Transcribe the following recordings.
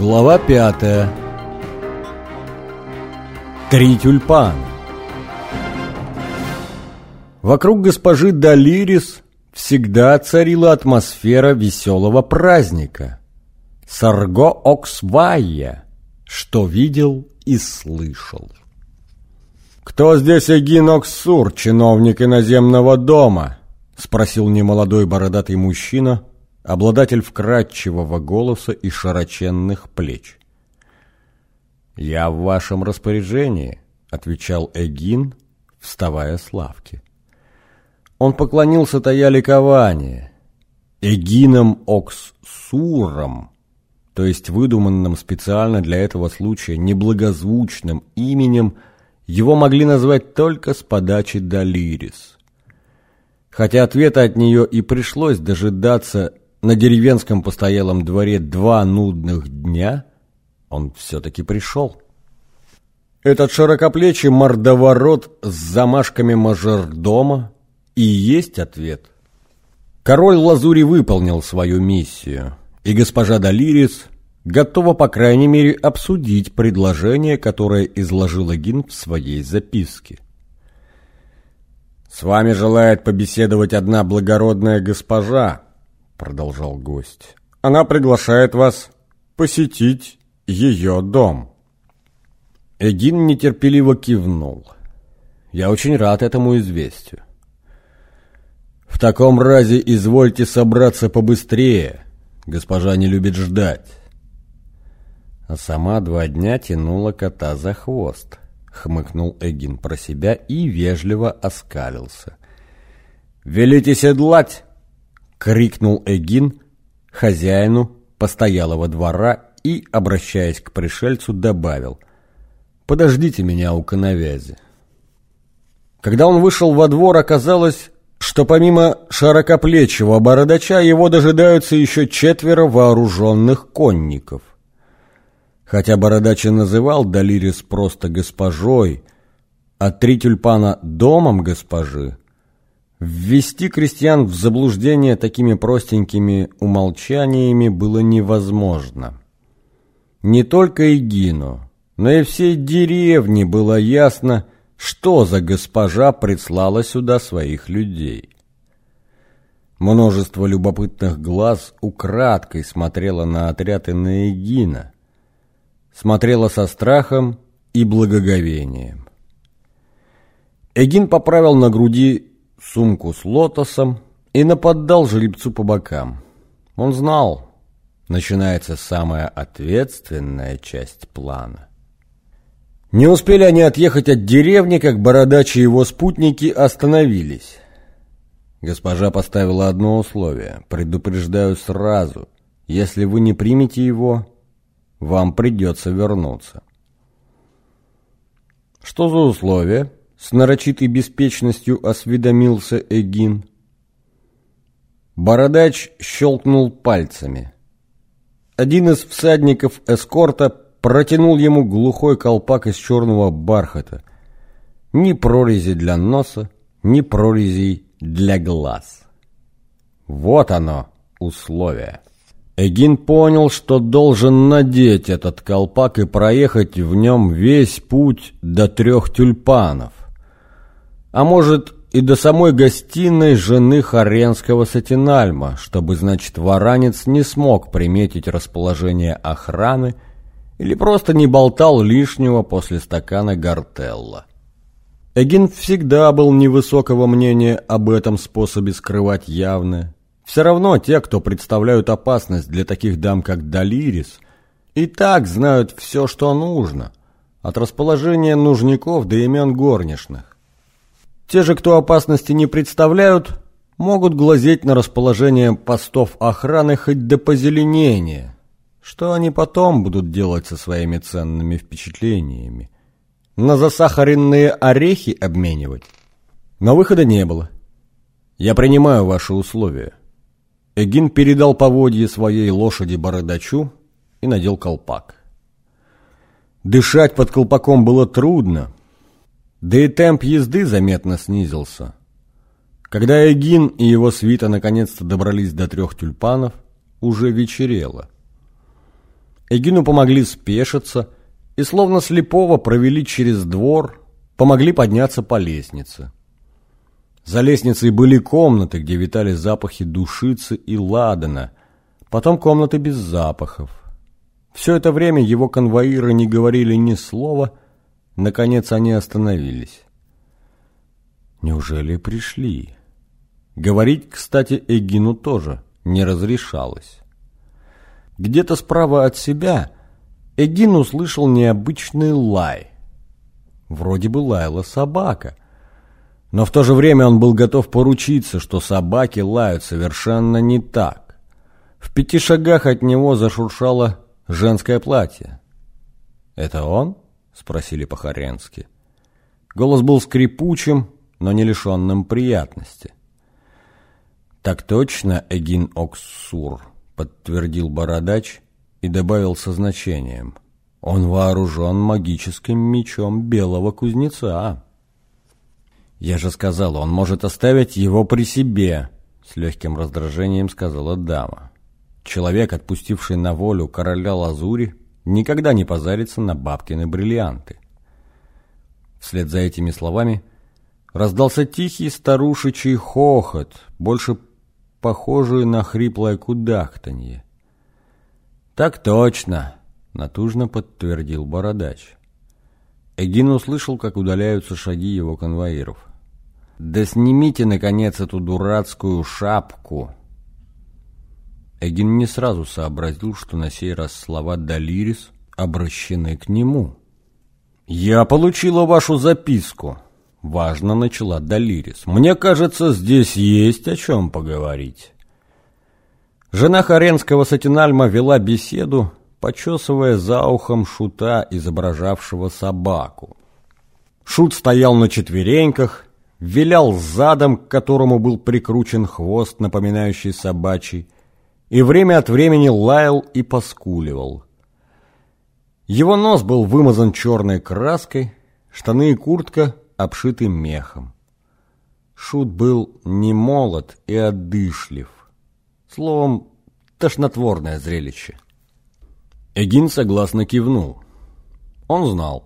Глава пятая Три тюльпана Вокруг госпожи Далирис всегда царила атмосфера веселого праздника. Сарго Оксвайя, что видел и слышал. «Кто здесь Эгин Оксур, чиновник иноземного дома?» — спросил немолодой бородатый мужчина, обладатель вкрадчивого голоса и широченных плеч. «Я в вашем распоряжении», — отвечал Эгин, вставая с лавки. Он поклонился тая ликование. Эгином Оксуром, то есть выдуманным специально для этого случая неблагозвучным именем, его могли назвать только с подачи Далирис. Хотя ответа от нее и пришлось дожидаться на деревенском постоялом дворе два нудных дня, он все-таки пришел. Этот широкоплечий мордоворот с замашками мажордома и есть ответ. Король Лазури выполнил свою миссию, и госпожа Далирис готова, по крайней мере, обсудить предложение, которое изложила Гин в своей записке. «С вами желает побеседовать одна благородная госпожа», — продолжал гость. «Она приглашает вас посетить ее дом». Эгин нетерпеливо кивнул. «Я очень рад этому известию. «В таком разе извольте собраться побыстрее. Госпожа не любит ждать». А сама два дня тянула кота за хвост. Хмыкнул Эгин про себя и вежливо оскалился. «Велите седлать!» — крикнул Эгин хозяину постоялого двора и, обращаясь к пришельцу, добавил «Подождите меня у коновязи». Когда он вышел во двор, оказалось, что помимо широкоплечего бородача его дожидаются еще четверо вооруженных конников. Хотя бородач называл Далирис просто госпожой, а три тюльпана домом госпожи, ввести крестьян в заблуждение такими простенькими умолчаниями было невозможно. Не только Игину, но и всей деревне было ясно, что за госпожа прислала сюда своих людей. Множество любопытных глаз украдкой смотрело на отряд Энеегина, смотрело со страхом и благоговением. Эгин поправил на груди сумку с лотосом и наподдал жеребцу по бокам. Он знал, начинается самая ответственная часть плана. Не успели они отъехать от деревни, как Бородач и его спутники остановились. Госпожа поставила одно условие. Предупреждаю сразу. Если вы не примете его, вам придется вернуться. Что за условие? С нарочитой беспечностью осведомился Эгин. Бородач щелкнул пальцами. Один из всадников эскорта протянул ему глухой колпак из черного бархата. Ни прорези для носа, ни прорезей для глаз. Вот оно, условие. Эгин понял, что должен надеть этот колпак и проехать в нем весь путь до трех тюльпанов. А может, и до самой гостиной жены Харенского Сатинальма, чтобы, значит, варанец не смог приметить расположение охраны или просто не болтал лишнего после стакана гортелла. Эгин всегда был невысокого мнения об этом способе скрывать явное. Все равно те, кто представляют опасность для таких дам, как Далирис, и так знают все, что нужно, от расположения нужников до имен горничных. Те же, кто опасности не представляют, могут глазеть на расположение постов охраны хоть до позеленения – что они потом будут делать со своими ценными впечатлениями? На засахаренные орехи обменивать? Но выхода не было. Я принимаю ваши условия. Эгин передал поводье своей лошади бородачу и надел колпак. Дышать под колпаком было трудно, да и темп езды заметно снизился. Когда Эгин и его свита наконец-то добрались до трех тюльпанов, уже вечерело. Эгину помогли спешиться и словно слепого провели через двор, помогли подняться по лестнице. За лестницей были комнаты, где витали запахи душицы и ладана, потом комнаты без запахов. Все это время его конвоиры не говорили ни слова, наконец они остановились. Неужели пришли? Говорить, кстати, Эгину тоже не разрешалось. Где-то справа от себя Эгин услышал необычный лай. Вроде бы лаяла собака. Но в то же время он был готов поручиться, что собаки лают совершенно не так. В пяти шагах от него зашуршало женское платье. «Это он?» — спросили по-хоренски. Голос был скрипучим, но не лишенным приятности. «Так точно, Эгин Оксур», — подтвердил бородач и добавил со значением. «Он вооружен магическим мечом белого кузнеца». «Я же сказал, он может оставить его при себе», — с легким раздражением сказала дама. «Человек, отпустивший на волю короля Лазури, никогда не позарится на бабкины бриллианты». Вслед за этими словами раздался тихий старушечий хохот, больше похожий на хриплое кудахтанье. «Так точно!» — натужно подтвердил бородач. Эгин услышал, как удаляются шаги его конвоиров. «Да снимите, наконец, эту дурацкую шапку!» Эгин не сразу сообразил, что на сей раз слова «Далирис» обращены к нему. «Я получила вашу записку», — важно начала Далирис. «Мне кажется, здесь есть о чем поговорить». Жена Харенского Сатинальма вела беседу, почесывая за ухом шута, изображавшего собаку. Шут стоял на четвереньках, вилял задом, к которому был прикручен хвост, напоминающий собачий, и время от времени лаял и поскуливал. Его нос был вымазан черной краской, штаны и куртка обшиты мехом. Шут был не молод и отдышлив. Словом, тошнотворное зрелище. Эгин согласно кивнул. Он знал,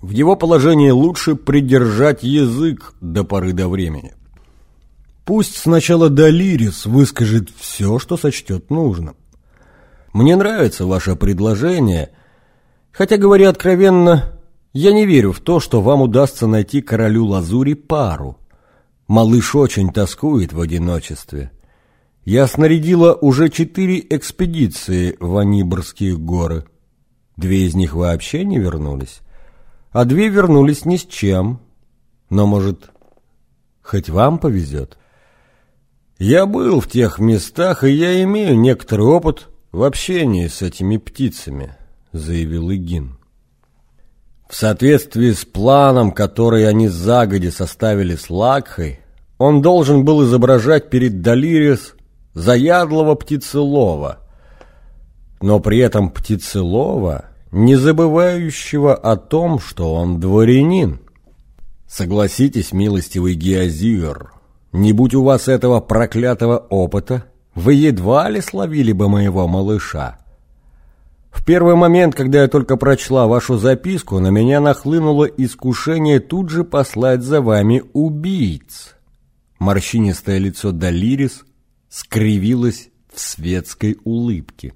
в его положении лучше придержать язык до поры до времени. Пусть сначала Далирис выскажет все, что сочтет нужным. Мне нравится ваше предложение, хотя, говоря откровенно, я не верю в то, что вам удастся найти королю Лазури пару. Малыш очень тоскует в одиночестве. Я снарядила уже четыре экспедиции в Анибрские горы. Две из них вообще не вернулись а две вернулись ни с чем. Но, может, хоть вам повезет? Я был в тех местах, и я имею некоторый опыт в общении с этими птицами, заявил Игин. В соответствии с планом, который они загоди составили с Лакхой, он должен был изображать перед Далирис заядлого птицелова. Но при этом птицелова не забывающего о том, что он дворянин. Согласитесь, милостивый Геозир, не будь у вас этого проклятого опыта, вы едва ли словили бы моего малыша. В первый момент, когда я только прочла вашу записку, на меня нахлынуло искушение тут же послать за вами убийц. Морщинистое лицо Далирис скривилось в светской улыбке.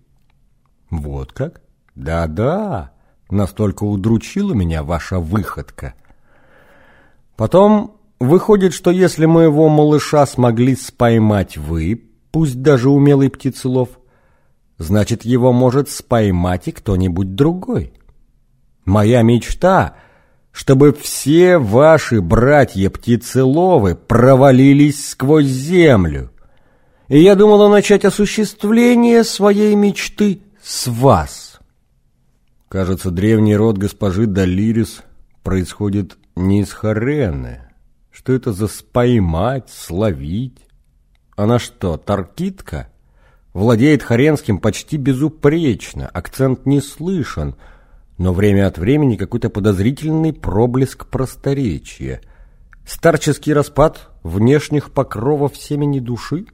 Вот как? Да-да, настолько удручила меня ваша выходка. Потом выходит, что если моего малыша смогли споймать вы, пусть даже умелый птицелов, значит, его может споймать и кто-нибудь другой. Моя мечта, чтобы все ваши братья-птицеловы провалились сквозь землю. И я думала начать осуществление своей мечты с вас. Кажется, древний род госпожи Далирис происходит не из Харены. Что это за споймать, словить? Она что, таркитка? Владеет харенским почти безупречно, акцент не слышен, но время от времени какой-то подозрительный проблеск просторечия. Старческий распад внешних покровов семени души?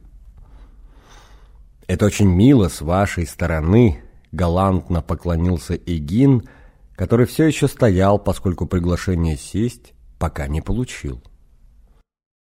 Это очень мило с вашей стороны, галантно поклонился Эгин, который все еще стоял, поскольку приглашение сесть пока не получил.